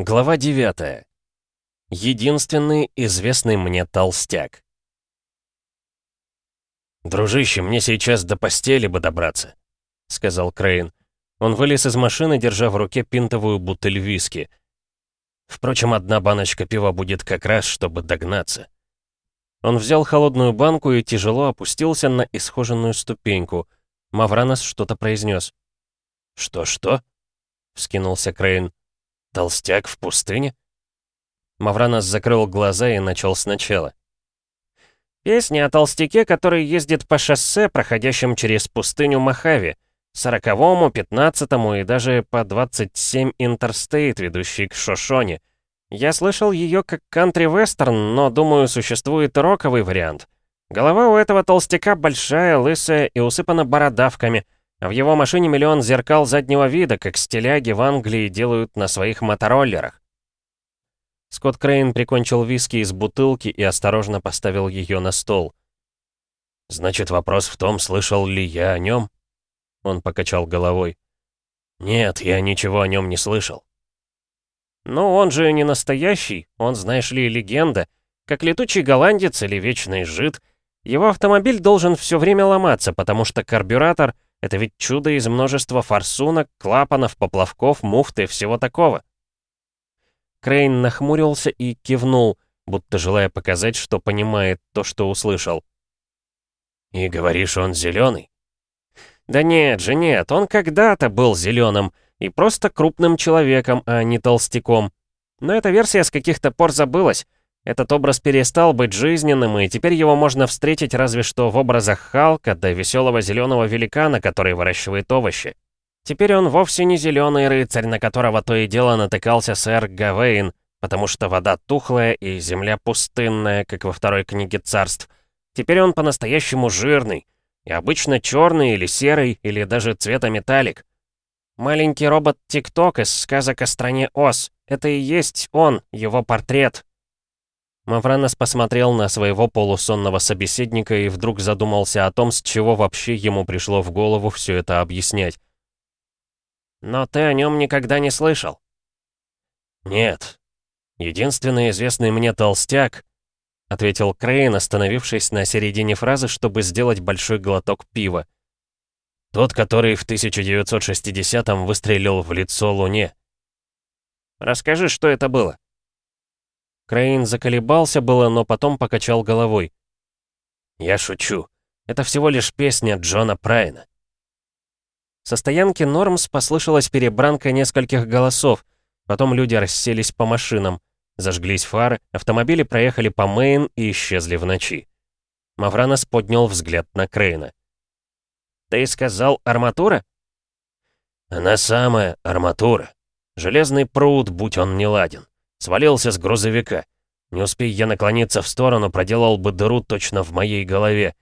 Глава 9. Единственный известный мне толстяк. «Дружище, мне сейчас до постели бы добраться», — сказал Крейн. Он вылез из машины, держа в руке пинтовую бутыль виски. Впрочем, одна баночка пива будет как раз, чтобы догнаться. Он взял холодную банку и тяжело опустился на исхоженную ступеньку. Мавранос что-то произнес. «Что-что?» — вскинулся Крейн. Толстяк в пустыне? Мавранос закрыл глаза и начал сначала. Песня о толстяке, который ездит по шоссе, проходящем через пустыню Мохаве, сороковому, пятнадцатому и даже по 27 interstate, ведущий к Шошоне. Я слышал ее как кантри-вестерн, но, думаю, существует роковый вариант. Голова у этого толстяка большая, лысая и усыпана бородавками — в его машине миллион зеркал заднего вида, как стиляги в Англии делают на своих мотороллерах. Скотт Крейн прикончил виски из бутылки и осторожно поставил ее на стол. «Значит, вопрос в том, слышал ли я о нем?» Он покачал головой. «Нет, я ничего о нем не слышал». «Ну, он же не настоящий, он, знаешь ли, легенда. Как летучий голландец или вечный жид. Его автомобиль должен все время ломаться, потому что карбюратор — это ведь чудо из множества форсунок, клапанов, поплавков, муфты и всего такого. Крейн нахмурился и кивнул, будто желая показать, что понимает то, что услышал. «И говоришь, он зеленый? «Да нет же, нет, он когда-то был зеленым и просто крупным человеком, а не толстяком. Но эта версия с каких-то пор забылась. Этот образ перестал быть жизненным, и теперь его можно встретить разве что в образах Халка да веселого зеленого великана, который выращивает овощи. Теперь он вовсе не зеленый рыцарь, на которого то и дело натыкался сэр Гавейн, потому что вода тухлая и земля пустынная, как во второй книге царств. Теперь он по-настоящему жирный, и обычно черный или серый, или даже цвета металлик. Маленький робот Тик-Ток из сказок о стране Оз. Это и есть он, его портрет, Мавранос посмотрел на своего полусонного собеседника и вдруг задумался о том, с чего вообще ему пришло в голову все это объяснять. «Но ты о нем никогда не слышал?» «Нет. Единственный известный мне толстяк», — ответил Крейн, остановившись на середине фразы, чтобы сделать большой глоток пива. «Тот, который в 1960-м выстрелил в лицо Луне». «Расскажи, что это было?» Крейн заколебался было, но потом покачал головой. «Я шучу. Это всего лишь песня Джона Прайна». Со стоянки Нормс послышалась перебранка нескольких голосов. Потом люди расселись по машинам. Зажглись фары, автомобили проехали по Мейн и исчезли в ночи. Мавранос поднял взгляд на Крейна. «Ты сказал арматура?» «Она самая арматура. Железный пруд, будь он не ладен. Свалился с грузовика. Не успей я наклониться в сторону, проделал бы дыру точно в моей голове.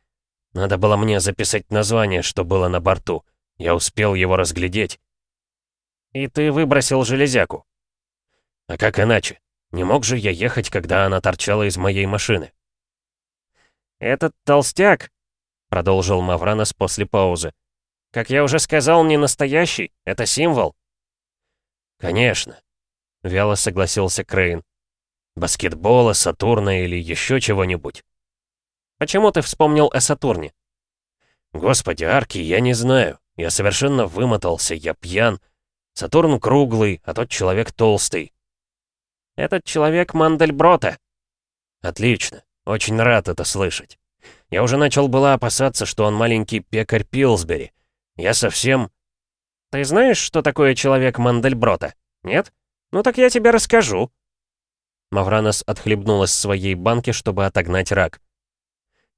Надо было мне записать название, что было на борту. Я успел его разглядеть. И ты выбросил железяку. А как иначе? Не мог же я ехать, когда она торчала из моей машины? «Этот толстяк», — продолжил Мавранос после паузы, «как я уже сказал, не настоящий, это символ». «Конечно. Вяло согласился Крейн. Баскетбола, Сатурна или еще чего-нибудь. Почему ты вспомнил о Сатурне? Господи, Арки, я не знаю. Я совершенно вымотался, я пьян. Сатурн круглый, а тот человек толстый. Этот человек Мандельброта. Отлично. Очень рад это слышать. Я уже начал было опасаться, что он маленький пекарь Пилсбери. Я совсем... Ты знаешь, что такое человек Мандельброта? Нет? «Ну так я тебе расскажу». Мавранос отхлебнул из своей банки, чтобы отогнать рак.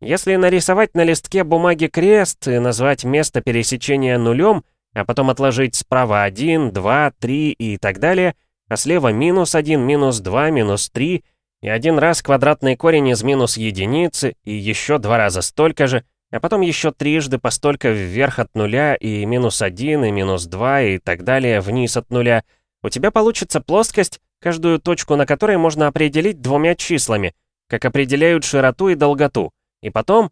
«Если нарисовать на листке бумаги крест и назвать место пересечения нулем, а потом отложить справа 1, 2, 3 и так далее, а слева минус 1, минус 2, минус 3, и один раз квадратный корень из минус единицы, и еще два раза столько же, а потом еще трижды по столько вверх от нуля, и минус 1, и минус 2, и так далее вниз от нуля — у тебя получится плоскость, каждую точку на которой можно определить двумя числами, как определяют широту и долготу. И потом...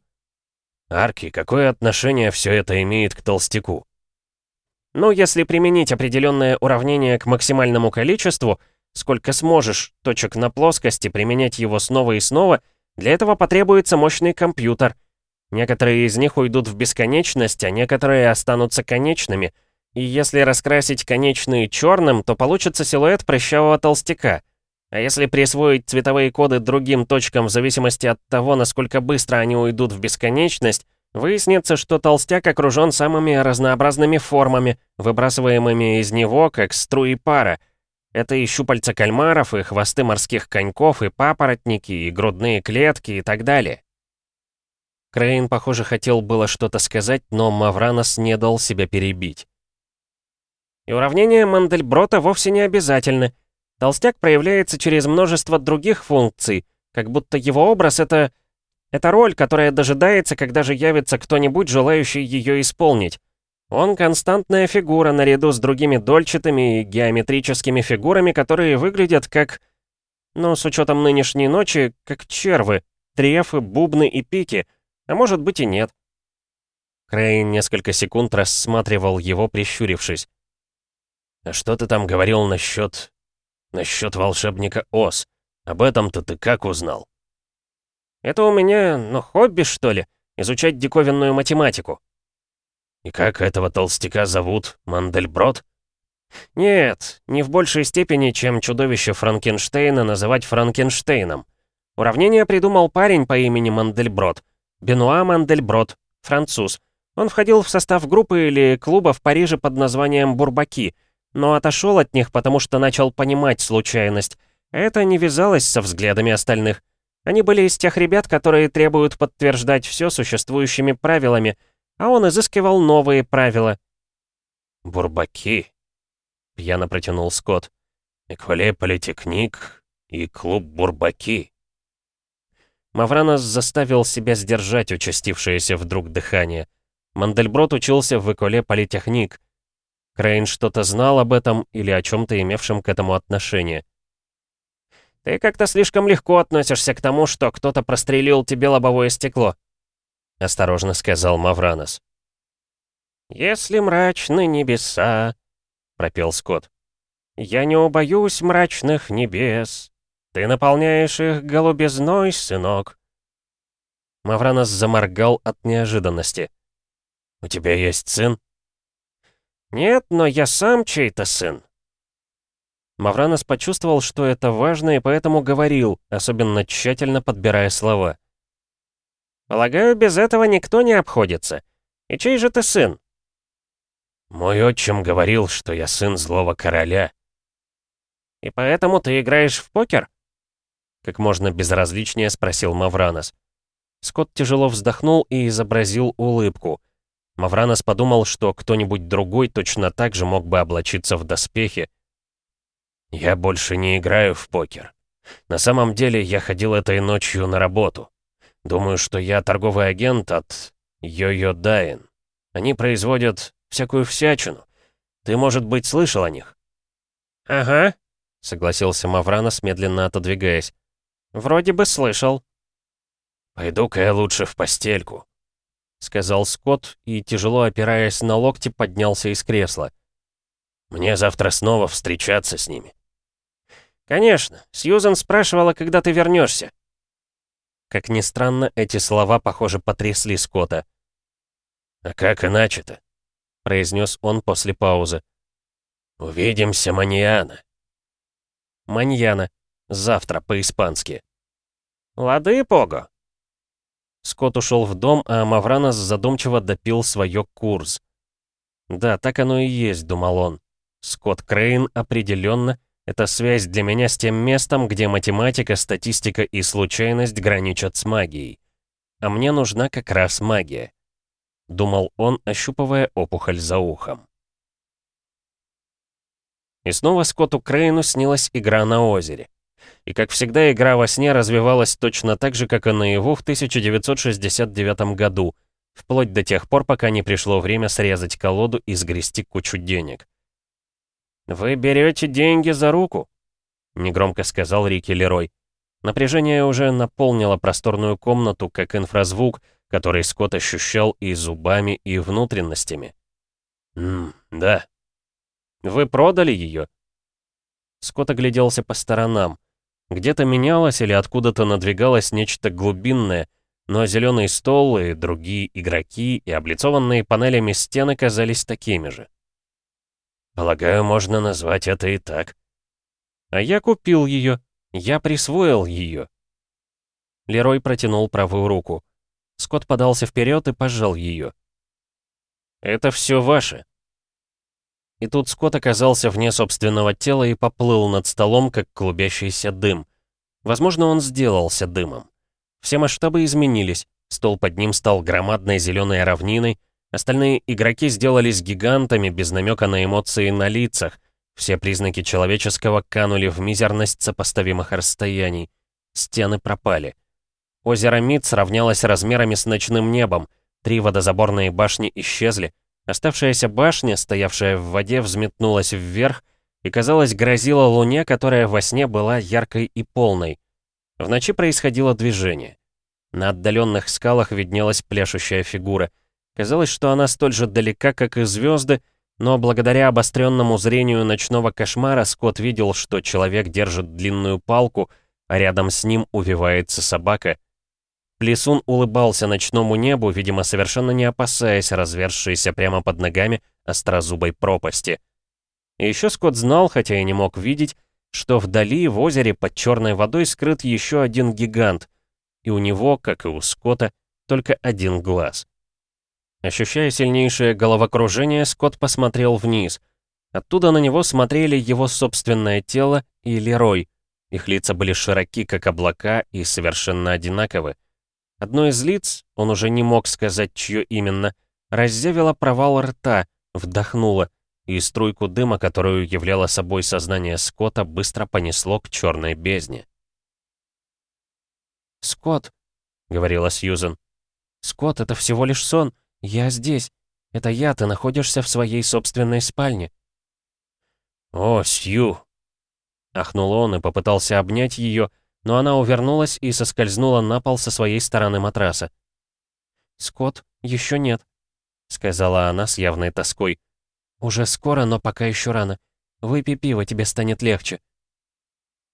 Арки, какое отношение все это имеет к толстяку? Ну, если применить определенное уравнение к максимальному количеству, сколько сможешь точек на плоскости, применять его снова и снова, для этого потребуется мощный компьютер. Некоторые из них уйдут в бесконечность, а некоторые останутся конечными. И если раскрасить конечные черным, то получится силуэт прыщавого толстяка. А если присвоить цветовые коды другим точкам в зависимости от того, насколько быстро они уйдут в бесконечность, выяснится, что толстяк окружен самыми разнообразными формами, выбрасываемыми из него, как струи пара. Это и щупальца кальмаров, и хвосты морских коньков, и папоротники, и грудные клетки, и так далее. Крейн, похоже, хотел было что-то сказать, но Мавранос не дал себя перебить. И уравнения Мандельброта вовсе не обязательны. Толстяк проявляется через множество других функций, как будто его образ — это... Это роль, которая дожидается, когда же явится кто-нибудь, желающий ее исполнить. Он константная фигура наряду с другими дольчатыми и геометрическими фигурами, которые выглядят как... Ну, с учетом нынешней ночи, как червы, трефы, бубны и пики, а может быть и нет. Крейн несколько секунд рассматривал его, прищурившись. «А что ты там говорил насчет Насчет волшебника Ос. Об этом-то ты как узнал? Это у меня, ну, хобби, что ли? Изучать диковинную математику. И как этого толстяка зовут? Мандельброд? Нет, не в большей степени, чем чудовище Франкенштейна называть Франкенштейном. Уравнение придумал парень по имени Мандельброд. Бенуа Мандельброд, француз. Он входил в состав группы или клуба в Париже под названием «Бурбаки», но отошел от них, потому что начал понимать случайность. Это не вязалось со взглядами остальных. Они были из тех ребят, которые требуют подтверждать все существующими правилами, а он изыскивал новые правила. «Бурбаки», — пьяно протянул Скотт. «Эквале политехник и клуб Бурбаки». Мавранос заставил себя сдержать участившееся вдруг дыхание. Мандельброд учился в Эколе Политехник, Крейн что-то знал об этом или о чем-то имевшем к этому отношение. «Ты как-то слишком легко относишься к тому, что кто-то прострелил тебе лобовое стекло», — осторожно сказал Мавранос. «Если мрачны небеса», — пропел Скотт, — «я не убоюсь мрачных небес. Ты наполняешь их голубизной, сынок». Мавранос заморгал от неожиданности. «У тебя есть сын?» «Нет, но я сам чей-то сын». Мавранос почувствовал, что это важно, и поэтому говорил, особенно тщательно подбирая слова. «Полагаю, без этого никто не обходится. И чей же ты сын?» «Мой отчим говорил, что я сын злого короля». «И поэтому ты играешь в покер?» Как можно безразличнее спросил Мавранос. Скотт тяжело вздохнул и изобразил улыбку. Мавранос подумал, что кто-нибудь другой точно так же мог бы облачиться в доспехи. «Я больше не играю в покер. На самом деле я ходил этой ночью на работу. Думаю, что я торговый агент от Йо-Йо Дайн. Они производят всякую всячину. Ты, может быть, слышал о них?» «Ага», — согласился Мавранос, медленно отодвигаясь. «Вроде бы слышал». «Пойду-ка я лучше в постельку», — сказал Скотт и, тяжело опираясь на локти, поднялся из кресла. «Мне завтра снова встречаться с ними». «Конечно. Сьюзан спрашивала, когда ты вернешься. Как ни странно, эти слова, похоже, потрясли Скотта. «А как иначе-то?» — произнес он после паузы. «Увидимся, маньяна». «Маньяна. Завтра по-испански». «Лады, Пого», Скотт ушел в дом, а Мавранос задумчиво допил свое курс. «Да, так оно и есть», — думал он. «Скотт Крейн определенно это связь для меня с тем местом, где математика, статистика и случайность граничат с магией. А мне нужна как раз магия», — думал он, ощупывая опухоль за ухом. И снова Скотту Крейну снилась игра на озере. И как всегда, игра во сне развивалась точно так же, как и наяву в 1969 году, вплоть до тех пор, пока не пришло время срезать колоду и сгрести кучу денег. «Вы берете деньги за руку?» — негромко сказал Рики Лерой. Напряжение уже наполнило просторную комнату, как инфразвук, который Скотт ощущал и зубами, и внутренностями. «Ммм, да». «Вы продали ее?» Скотт огляделся по сторонам. Где-то менялось или откуда-то надвигалось нечто глубинное, но зеленый стол и другие игроки и облицованные панелями стены казались такими же. «Полагаю, можно назвать это и так». «А я купил ее. Я присвоил ее». Лерой протянул правую руку. Скотт подался вперед и пожал ее. «Это все ваше». И тут Скотт оказался вне собственного тела и поплыл над столом, как клубящийся дым. Возможно, он сделался дымом. Все масштабы изменились. Стол под ним стал громадной зеленой равниной. Остальные игроки сделались гигантами, без намека на эмоции на лицах. Все признаки человеческого канули в мизерность сопоставимых расстояний. Стены пропали. Озеро Мид сравнялось размерами с ночным небом. Три водозаборные башни исчезли. Оставшаяся башня, стоявшая в воде, взметнулась вверх и, казалось, грозила луне, которая во сне была яркой и полной. В ночи происходило движение. На отдаленных скалах виднелась пляшущая фигура. Казалось, что она столь же далека, как и звезды, но благодаря обостренному зрению ночного кошмара Скотт видел, что человек держит длинную палку, а рядом с ним увивается собака — Плесун улыбался ночному небу, видимо, совершенно не опасаясь развершейся прямо под ногами острозубой пропасти. И еще Скотт знал, хотя и не мог видеть, что вдали в озере под черной водой скрыт еще один гигант, и у него, как и у Скотта, только один глаз. Ощущая сильнейшее головокружение, Скотт посмотрел вниз. Оттуда на него смотрели его собственное тело и Лерой. Их лица были широки, как облака, и совершенно одинаковы. Одно из лиц, он уже не мог сказать, чье именно, раззявило провал рта, вдохнуло, и струйку дыма, которую являло собой сознание Скотта, быстро понесло к черной бездне. «Скотт», — говорила Сьюзен, — «Скотт, это всего лишь сон. Я здесь. Это я, ты находишься в своей собственной спальне». «О, Сью!» Ахнул он и попытался обнять ее, — но она увернулась и соскользнула на пол со своей стороны матраса. «Скотт, еще нет», — сказала она с явной тоской. «Уже скоро, но пока еще рано. Выпей пиво, тебе станет легче».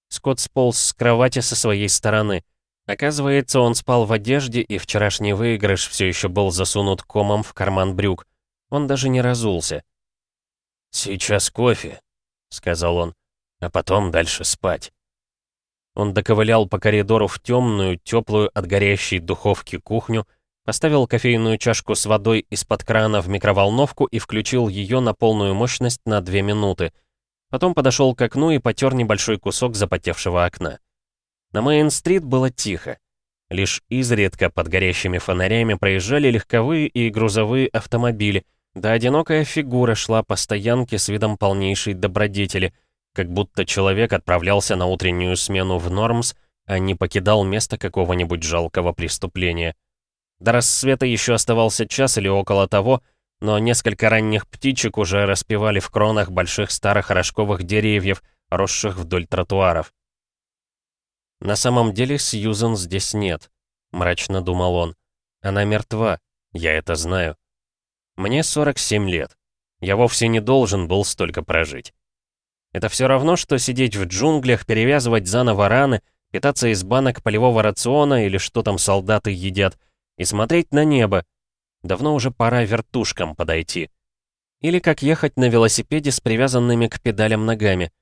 Скотт сполз с кровати со своей стороны. Оказывается, он спал в одежде, и вчерашний выигрыш все еще был засунут комом в карман брюк. Он даже не разулся. «Сейчас кофе», — сказал он, — «а потом дальше спать». Он доковылял по коридору в темную, теплую от горящей духовки кухню, поставил кофейную чашку с водой из-под крана в микроволновку и включил ее на полную мощность на две минуты. Потом подошел к окну и потер небольшой кусок запотевшего окна. На Мейн-стрит было тихо. Лишь изредка под горящими фонарями проезжали легковые и грузовые автомобили, да одинокая фигура шла по стоянке с видом полнейшей добродетели — как будто человек отправлялся на утреннюю смену в Нормс, а не покидал место какого-нибудь жалкого преступления. До рассвета еще оставался час или около того, но несколько ранних птичек уже распевали в кронах больших старых рожковых деревьев, росших вдоль тротуаров. «На самом деле Сьюзен здесь нет», — мрачно думал он. «Она мертва, я это знаю. Мне 47 лет. Я вовсе не должен был столько прожить. Это все равно, что сидеть в джунглях, перевязывать заново раны, питаться из банок полевого рациона или что там солдаты едят, и смотреть на небо. Давно уже пора вертушкам подойти. Или как ехать на велосипеде с привязанными к педалям ногами.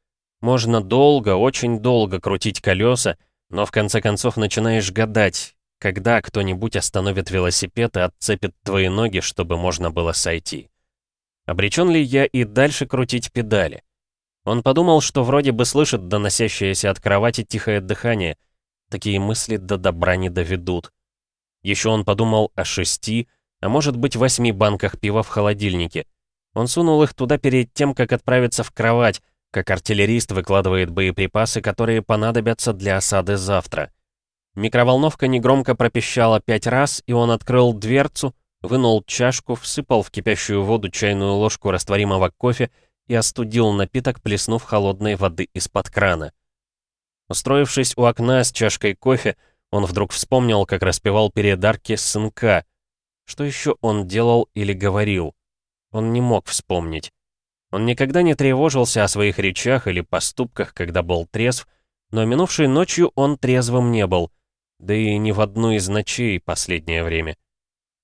Можно долго, очень долго крутить колеса, но в конце концов начинаешь гадать, когда кто-нибудь остановит велосипед и отцепит твои ноги, чтобы можно было сойти. Обречен ли я и дальше крутить педали? Он подумал, что вроде бы слышит доносящееся от кровати тихое дыхание. Такие мысли до добра не доведут. Еще он подумал о шести, а может быть восьми банках пива в холодильнике. Он сунул их туда перед тем, как отправиться в кровать, как артиллерист выкладывает боеприпасы, которые понадобятся для осады завтра. Микроволновка негромко пропищала пять раз, и он открыл дверцу, вынул чашку, всыпал в кипящую воду чайную ложку растворимого кофе и остудил напиток, плеснув холодной воды из-под крана. Устроившись у окна с чашкой кофе, он вдруг вспомнил, как распевал передарки сынка. Что еще он делал или говорил? Он не мог вспомнить. Он никогда не тревожился о своих речах или поступках, когда был трезв, но минувшей ночью он трезвым не был, да и ни в одну из ночей последнее время.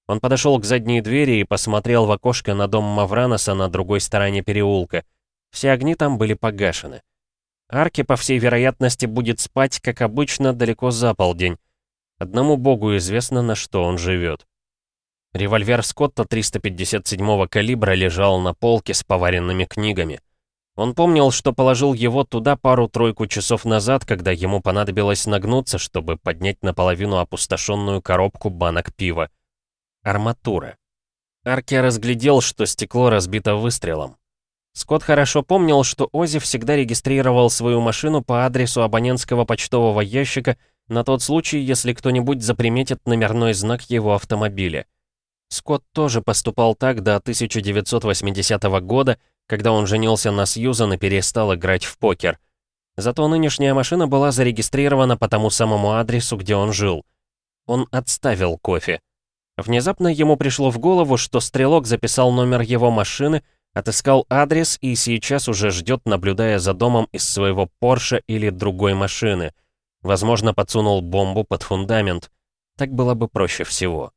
Он подошел к задней двери и посмотрел в окошко на дом Мавраноса на другой стороне переулка. Все огни там были погашены. Арки, по всей вероятности, будет спать, как обычно, далеко за полдень. Одному богу известно, на что он живет. Револьвер Скотта 357-го калибра лежал на полке с поваренными книгами. Он помнил, что положил его туда пару-тройку часов назад, когда ему понадобилось нагнуться, чтобы поднять наполовину опустошенную коробку банок пива. Арматура. Арки разглядел, что стекло разбито выстрелом. Скотт хорошо помнил, что Ози всегда регистрировал свою машину по адресу абонентского почтового ящика на тот случай, если кто-нибудь заприметит номерной знак его автомобиля. Скотт тоже поступал так до 1980 года, когда он женился на Сьюзан и перестал играть в покер. Зато нынешняя машина была зарегистрирована по тому самому адресу, где он жил. Он отставил кофе. Внезапно ему пришло в голову, что стрелок записал номер его машины, отыскал адрес и сейчас уже ждет, наблюдая за домом из своего Порше или другой машины. Возможно, подсунул бомбу под фундамент. Так было бы проще всего.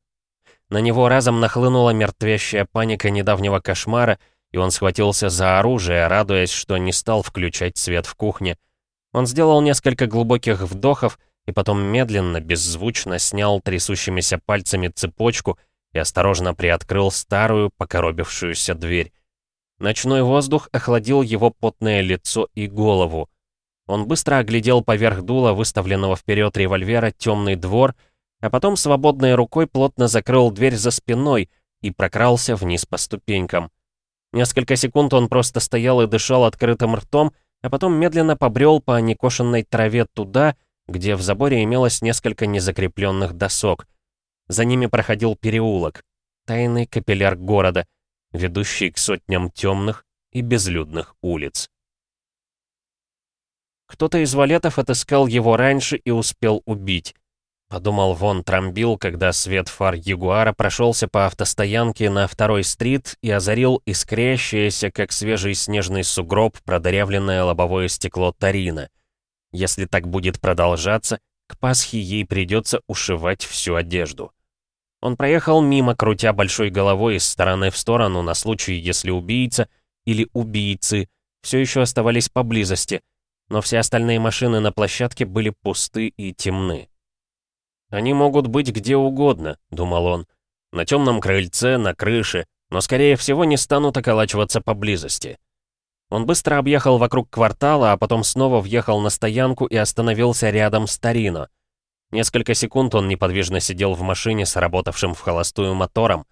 На него разом нахлынула мертвящая паника недавнего кошмара, и он схватился за оружие, радуясь, что не стал включать свет в кухне. Он сделал несколько глубоких вдохов и потом медленно, беззвучно снял трясущимися пальцами цепочку и осторожно приоткрыл старую, покоробившуюся дверь. Ночной воздух охладил его потное лицо и голову. Он быстро оглядел поверх дула выставленного вперед револьвера темный двор — а потом свободной рукой плотно закрыл дверь за спиной и прокрался вниз по ступенькам. Несколько секунд он просто стоял и дышал открытым ртом, а потом медленно побрел по некошенной траве туда, где в заборе имелось несколько незакрепленных досок. За ними проходил переулок, тайный капилляр города, ведущий к сотням темных и безлюдных улиц. Кто-то из валетов отыскал его раньше и успел убить. Подумал Вон Трамбил, когда свет фар Ягуара прошелся по автостоянке на второй стрит и озарил искрящееся, как свежий снежный сугроб, продырявленное лобовое стекло Тарина. Если так будет продолжаться, к Пасхе ей придется ушивать всю одежду. Он проехал мимо, крутя большой головой из стороны в сторону на случай, если убийца или убийцы все еще оставались поблизости, но все остальные машины на площадке были пусты и темны. «Они могут быть где угодно», — думал он. «На темном крыльце, на крыше, но, скорее всего, не станут околачиваться поблизости». Он быстро объехал вокруг квартала, а потом снова въехал на стоянку и остановился рядом с Тарино. Несколько секунд он неподвижно сидел в машине с работавшим в холостую мотором.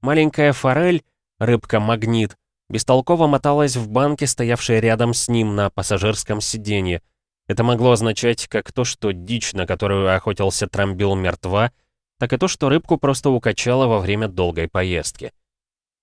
Маленькая форель, рыбка-магнит, бестолково моталась в банке, стоявшей рядом с ним на пассажирском сиденье, это могло означать как то, что дичь, на которую охотился Трамбил, мертва, так и то, что рыбку просто укачало во время долгой поездки.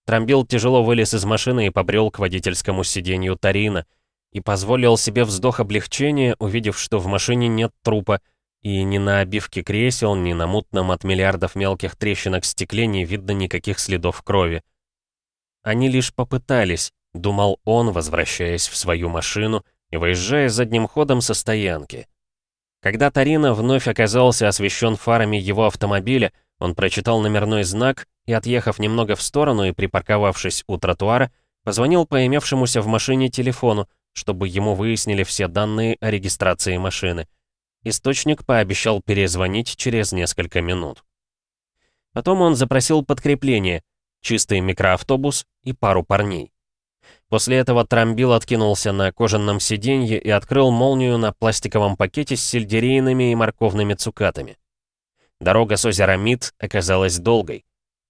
Трамбил тяжело вылез из машины и побрел к водительскому сиденью Тарина и позволил себе вздох облегчения, увидев, что в машине нет трупа, и ни на обивке кресел, ни на мутном от миллиардов мелких трещинок стекле не видно никаких следов крови. Они лишь попытались, думал он, возвращаясь в свою машину, и выезжая задним ходом со стоянки. Когда Тарина вновь оказался освещен фарами его автомобиля, он прочитал номерной знак и, отъехав немного в сторону и припарковавшись у тротуара, позвонил по имевшемуся в машине телефону, чтобы ему выяснили все данные о регистрации машины. Источник пообещал перезвонить через несколько минут. Потом он запросил подкрепление, чистый микроавтобус и пару парней. После этого Трамбил откинулся на кожаном сиденье и открыл молнию на пластиковом пакете с сельдерейными и морковными цукатами. Дорога с озера Мид оказалась долгой.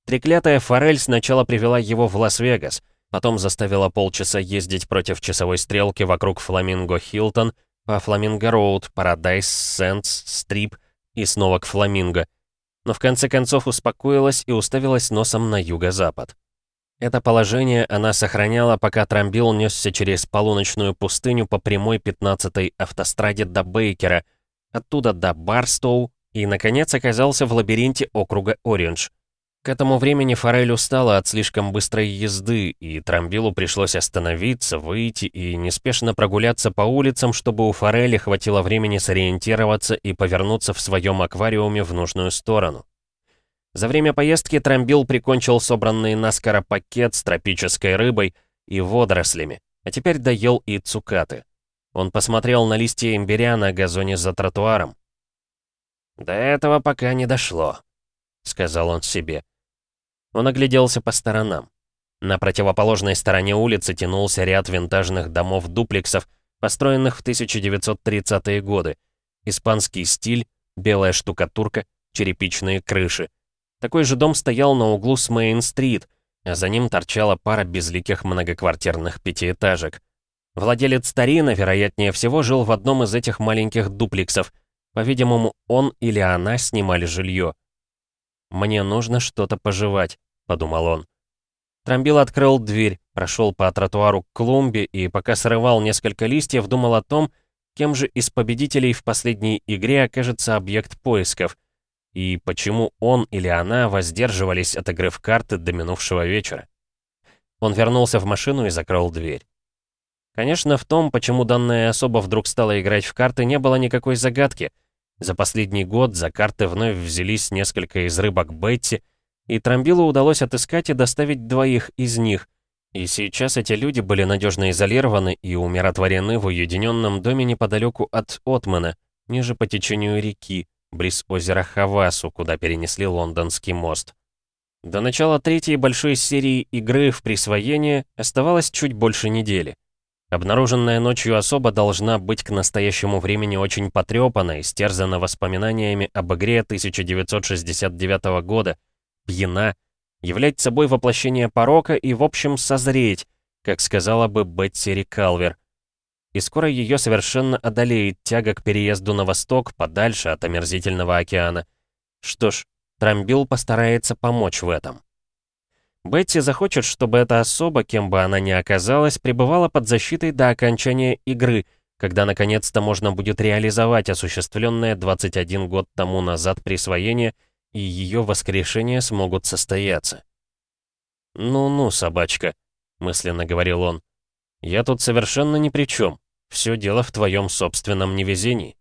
Треклятая форель сначала привела его в Лас-Вегас, потом заставила полчаса ездить против часовой стрелки вокруг Фламинго Хилтон, по Фламинго Роуд, Парадайз, Сэндс, Стрип и снова к Фламинго. Но в конце концов успокоилась и уставилась носом на юго-запад. Это положение она сохраняла, пока Трамбил несся через полуночную пустыню по прямой 15-й автостраде до Бейкера, оттуда до Барстоу и, наконец, оказался в лабиринте округа Ориндж. К этому времени Форель устала от слишком быстрой езды, и Трамбилу пришлось остановиться, выйти и неспешно прогуляться по улицам, чтобы у Форели хватило времени сориентироваться и повернуться в своем аквариуме в нужную сторону. За время поездки Трамбил прикончил собранный наскоро пакет с тропической рыбой и водорослями, а теперь доел и цукаты. Он посмотрел на листья имбиря на газоне за тротуаром. «До этого пока не дошло», — сказал он себе. Он огляделся по сторонам. На противоположной стороне улицы тянулся ряд винтажных домов-дуплексов, построенных в 1930-е годы. Испанский стиль, белая штукатурка, черепичные крыши. Такой же дом стоял на углу с Мейн-стрит, а за ним торчала пара безликих многоквартирных пятиэтажек. Владелец Тарина, вероятнее всего, жил в одном из этих маленьких дуплексов. По-видимому, он или она снимали жилье. «Мне нужно что-то пожевать», — подумал он. Трамбил открыл дверь, прошел по тротуару к клумбе и, пока срывал несколько листьев, думал о том, кем же из победителей в последней игре окажется объект поисков, и почему он или она воздерживались от игры в карты до минувшего вечера. Он вернулся в машину и закрыл дверь. Конечно, в том, почему данная особа вдруг стала играть в карты, не было никакой загадки — за последний год за карты вновь взялись несколько из рыбок Бетти, и Трамбилу удалось отыскать и доставить двоих из них. И сейчас эти люди были надежно изолированы и умиротворены в уединенном доме неподалеку от Отмана, ниже по течению реки, близ озера Хавасу, куда перенесли лондонский мост. До начала третьей большой серии игры в присвоение оставалось чуть больше недели. Обнаруженная ночью особа должна быть к настоящему времени очень потрепана, истерзана воспоминаниями об игре 1969 года, пьяна, являть собой воплощение порока и, в общем, созреть, как сказала бы Бетси Рикалвер. И скоро ее совершенно одолеет тяга к переезду на восток, подальше от омерзительного океана. Что ж, Трамбил постарается помочь в этом. Бетти захочет, чтобы эта особа, кем бы она ни оказалась, пребывала под защитой до окончания игры, когда наконец-то можно будет реализовать осуществленное 21 год тому назад присвоение, и ее воскрешения смогут состояться. «Ну-ну, собачка», — мысленно говорил он, — «я тут совершенно ни при чем. Все дело в твоем собственном невезении».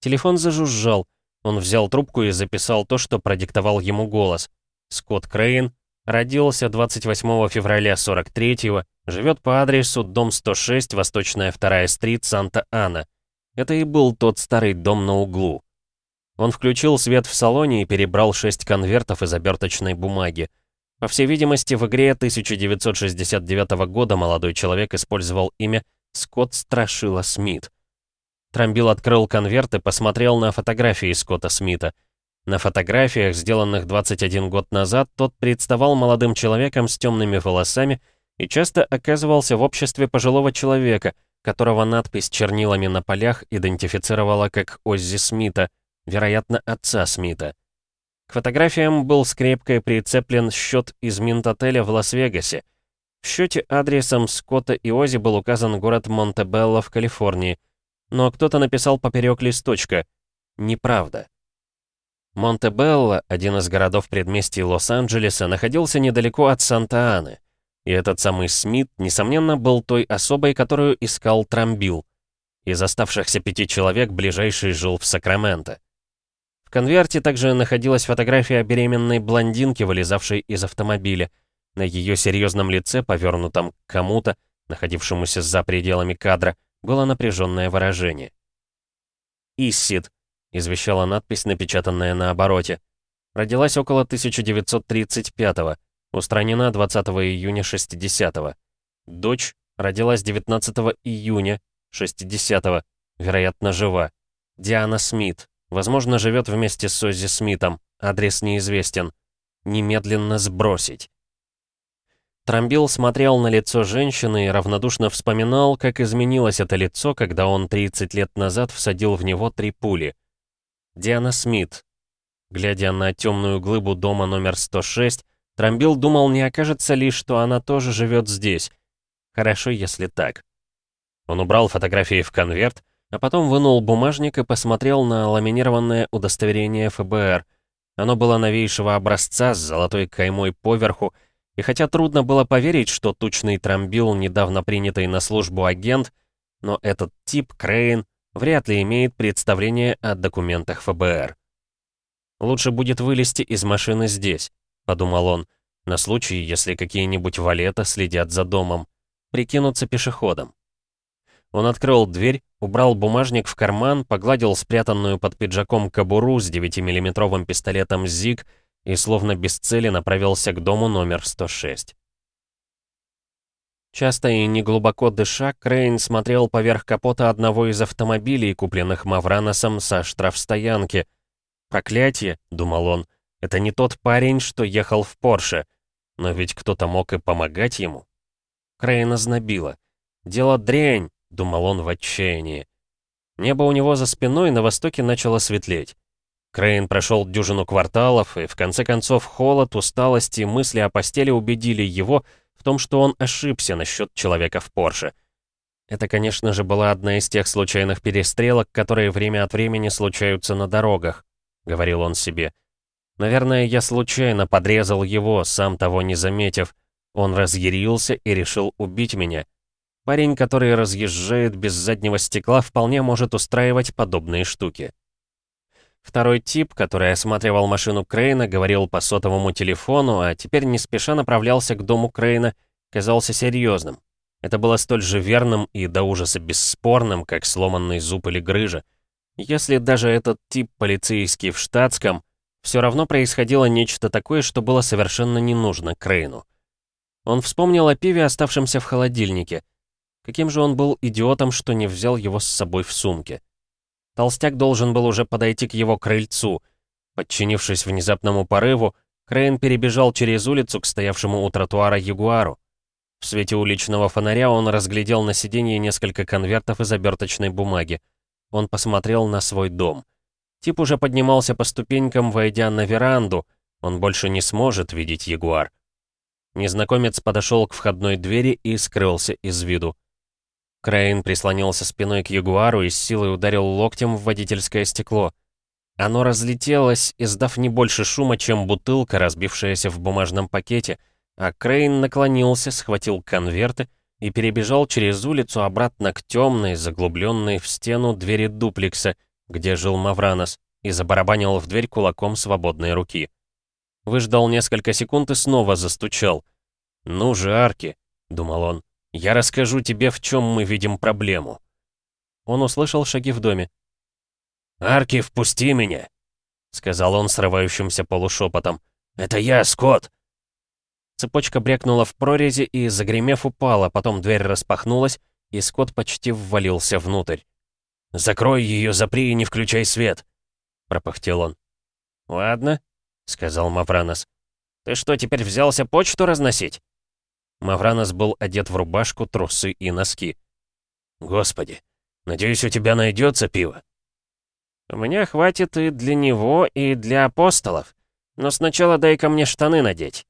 Телефон зажужжал. Он взял трубку и записал то, что продиктовал ему голос. Скотт Крейн, Родился 28 февраля 43-го, живет по адресу дом 106, Восточная 2 стрит, Санта-Ана. Это и был тот старый дом на углу. Он включил свет в салоне и перебрал шесть конвертов из оберточной бумаги. По всей видимости, в игре 1969 года молодой человек использовал имя Скотт Страшила Смит. Трамбил открыл конверт и посмотрел на фотографии Скотта Смита — на фотографиях, сделанных 21 год назад, тот представал молодым человеком с темными волосами и часто оказывался в обществе пожилого человека, которого надпись чернилами на полях идентифицировала как Оззи Смита, вероятно, отца Смита. К фотографиям был скрепкой прицеплен счет из Минт-отеля в Лас-Вегасе. В счете адресом Скотта и Ози был указан город Монтебелло в Калифорнии. Но кто-то написал поперек листочка «Неправда». Монтебелло, один из городов предместий Лос-Анджелеса, находился недалеко от Санта-Аны. И этот самый Смит, несомненно, был той особой, которую искал Трамбил. Из оставшихся пяти человек ближайший жил в Сакраменто. В конверте также находилась фотография беременной блондинки, вылезавшей из автомобиля. На ее серьезном лице, повернутом к кому-то, находившемуся за пределами кадра, было напряженное выражение. Иссид, — извещала надпись, напечатанная на обороте. Родилась около 1935-го, устранена 20 июня 60-го. Дочь родилась 19 июня 60-го, вероятно, жива. Диана Смит, возможно, живет вместе с Оззи Смитом, адрес неизвестен. Немедленно сбросить. Трамбил смотрел на лицо женщины и равнодушно вспоминал, как изменилось это лицо, когда он 30 лет назад всадил в него три пули — Диана Смит. Глядя на темную глыбу дома номер 106, Трамбил думал, не окажется ли, что она тоже живет здесь. Хорошо, если так. Он убрал фотографии в конверт, а потом вынул бумажник и посмотрел на ламинированное удостоверение ФБР. Оно было новейшего образца с золотой каймой поверху, и хотя трудно было поверить, что тучный трамбил недавно принятый на службу агент, но этот тип, Крейн, вряд ли имеет представление о документах ФБР. «Лучше будет вылезти из машины здесь», — подумал он, на случай, если какие-нибудь валета следят за домом, прикинуться пешеходом. Он открыл дверь, убрал бумажник в карман, погладил спрятанную под пиджаком кобуру с 9-миллиметровым пистолетом ЗИГ и словно без цели направился к дому номер 106. Часто и неглубоко дыша, Крейн смотрел поверх капота одного из автомобилей, купленных Мавраносом со штрафстоянки. «Проклятие!» — думал он. «Это не тот парень, что ехал в Порше. Но ведь кто-то мог и помогать ему». Крейна знобило. «Дело дрянь!» — думал он в отчаянии. Небо у него за спиной на востоке начало светлеть. Крейн прошел дюжину кварталов, и в конце концов холод, усталость и мысли о постели убедили его в том, что он ошибся насчет человека в Порше. Это, конечно же, была одна из тех случайных перестрелок, которые время от времени случаются на дорогах, — говорил он себе. Наверное, я случайно подрезал его, сам того не заметив. Он разъярился и решил убить меня. Парень, который разъезжает без заднего стекла, вполне может устраивать подобные штуки. Второй тип, который осматривал машину Крейна, говорил по сотовому телефону, а теперь не спеша направлялся к дому Крейна, казался серьезным. Это было столь же верным и до ужаса бесспорным, как сломанный зуб или грыжа. Если даже этот тип полицейский в штатском, все равно происходило нечто такое, что было совершенно не нужно Крейну. Он вспомнил о пиве, оставшемся в холодильнике — Каким же он был идиотом, что не взял его с собой в сумке? Толстяк должен был уже подойти к его крыльцу. Подчинившись внезапному порыву, Крейн перебежал через улицу к стоявшему у тротуара Ягуару. В свете уличного фонаря он разглядел на сиденье несколько конвертов из оберточной бумаги. Он посмотрел на свой дом. Тип уже поднимался по ступенькам, войдя на веранду. Он больше не сможет видеть Ягуар. Незнакомец подошел к входной двери и скрылся из виду. Крейн прислонился спиной к ягуару и с силой ударил локтем в водительское стекло. Оно разлетелось, издав не больше шума, чем бутылка, разбившаяся в бумажном пакете, а Крейн наклонился, схватил конверты и перебежал через улицу обратно к темной, заглубленной в стену двери дуплекса, где жил Мавранос, и забарабанил в дверь кулаком свободной руки. Выждал несколько секунд и снова застучал. «Ну же, Арки», — думал он, я расскажу тебе, в чем мы видим проблему». Он услышал шаги в доме. «Арки, впусти меня!» — сказал он срывающимся полушепотом. «Это я, Скотт!» Цепочка брякнула в прорези и, загремев, упала, потом дверь распахнулась, и Скотт почти ввалился внутрь. «Закрой ее, запри и не включай свет!» — пропыхтел он. «Ладно», — сказал Мавранос. «Ты что, теперь взялся почту разносить?» Мавранос был одет в рубашку, трусы и носки. «Господи, надеюсь, у тебя найдется пиво?» «У меня хватит и для него, и для апостолов. Но сначала дай-ка мне штаны надеть».